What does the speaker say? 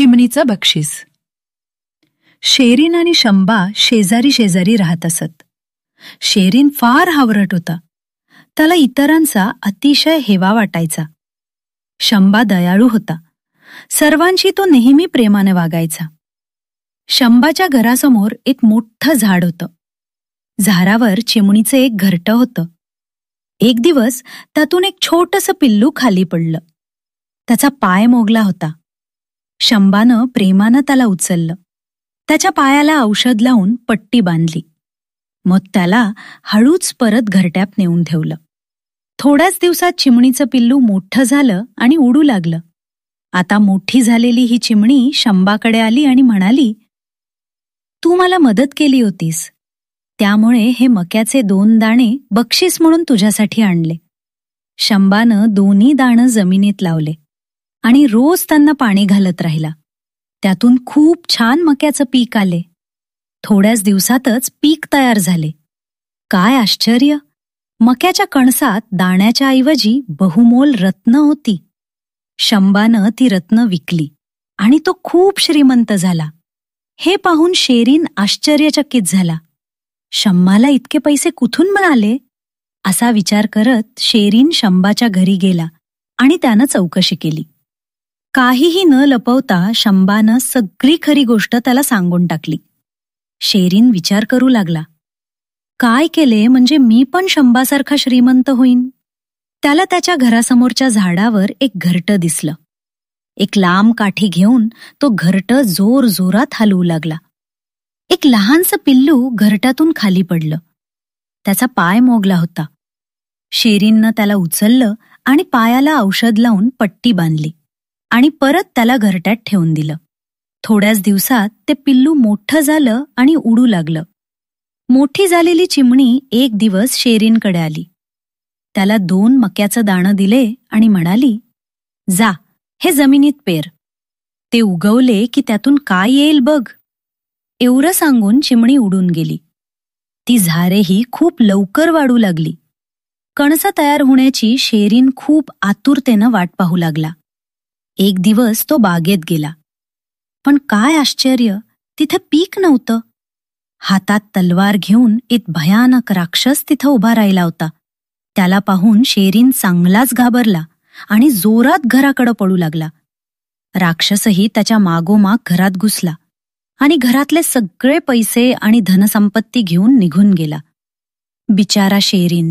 चिमणीचं बक्षीस. शेरीन आणि शंबा शेजारी शेजारी राहत असत. शेरीन फार हावरट होता. त्याला इतरांचा अतिशय हेवा वाटायचा. शंबा दयाळू होता. सर्वांशी तो नेहमी प्रेमाने वागायचा. शंबाच्या घरासमोर एक मोठं झाड होतं. झाडावर चिमणीचं एक घरटं होतं. एक दिवस त्यातून एक छोटंसं पिल्लू खाली पडलं. त्याचा पाय मोगला होता. शंबानं प्रेमानं त्याला उचललं. त्याच्या पायाला औषध लावून पट्टी बांधली. मग त्याला हळूच परत घरट्यात नेऊन ठेवलं. थोड्याच दिवसात चिमणीचं पिल्लू मोठं झालं आणि उडू लागलं. आता मोठी झालेली ही चिमणी शंबाकडे आली आणि म्हणाली तू मला मदत केली होतीस. त्यामुळे हे मक्याचे दोन दाणे बक्षीस म्हणून तुझ्यासाठी आणले. शंबानं दोन्ही दाणं जमिनीत लावले. आणि रोज त्यांना पाणी घालत राहिला. त्यातून खूप छान मक्याचं पीक आले. थोड्याच दिवसातच पीक तयार झाले. काय आश्चर्य! मक्याच्या कणसात दाण्याच्या ऐवजी बहुमोल रत्न होती. शंबानं ती रत्न विकली आणि तो खूप श्रीमंत झाला. हे पाहून शेरीन आश्चर्यचकित झाला. शंबाला इतके पैसे कुठून मिळाले? असा विचार करत शेरीन शंबाच्या घरी गेला आणि त्यानं चौकशी केली. काहीही न लपवता शंबानं सगळी खरी गोष्ट त्याला सांगून टाकली. शेरीन विचार करू लागला. काय केले म्हणजे मी पण शंबासारखा श्रीमंत होईन? त्याला त्याच्या घरासमोरच्या झाडावर एक घरटं दिसलं. एक लांब काठी घेऊन तो घरटं जोर जोरात हलवू लागला. एक लहानसं पिल्लू घरटातून खाली पडलं. त्याचा पाय मोगला होता. शेरींनं त्याला उचललं आणि पायाला औषध लावून पट्टी बांधली. आणि परत त्याला घरट्यात ठेवून दिलं. थोड्याच दिवसात ते पिल्लू मोठं झालं आणि उडू लागलं. मोठी झालेली चिमणी एक दिवस शेरींकडे आली. त्याला दोन मक्याचं दाणं दिले आणि म्हणाली जा हे जमिनीत पेर. ते उगवले की त्यातून काय येईल बघ. एवढं सांगून चिमणी उडून गेली. ती झारेही खूप लवकर वाढू लागली. कणस तयार होण्याची शेरीन खूप आतुरतेनं वाट पाहू लागला. एक दिवस तो बागेत गेला. पण काय आश्चर्य तिथे पीक नव्हतं. हातात तलवार घेऊन एक भयानक राक्षस तिथं उभा राहिला होता. त्याला पाहून शेरीन चांगलाच घाबरला आणि जोरात घराकडं पडू लागला. राक्षसही त्याच्या मागोमाग घरात घुसला आणि घरातले सगळे पैसे आणि धनसंपत्ती घेऊन निघून गेला. बिचारा शेरीन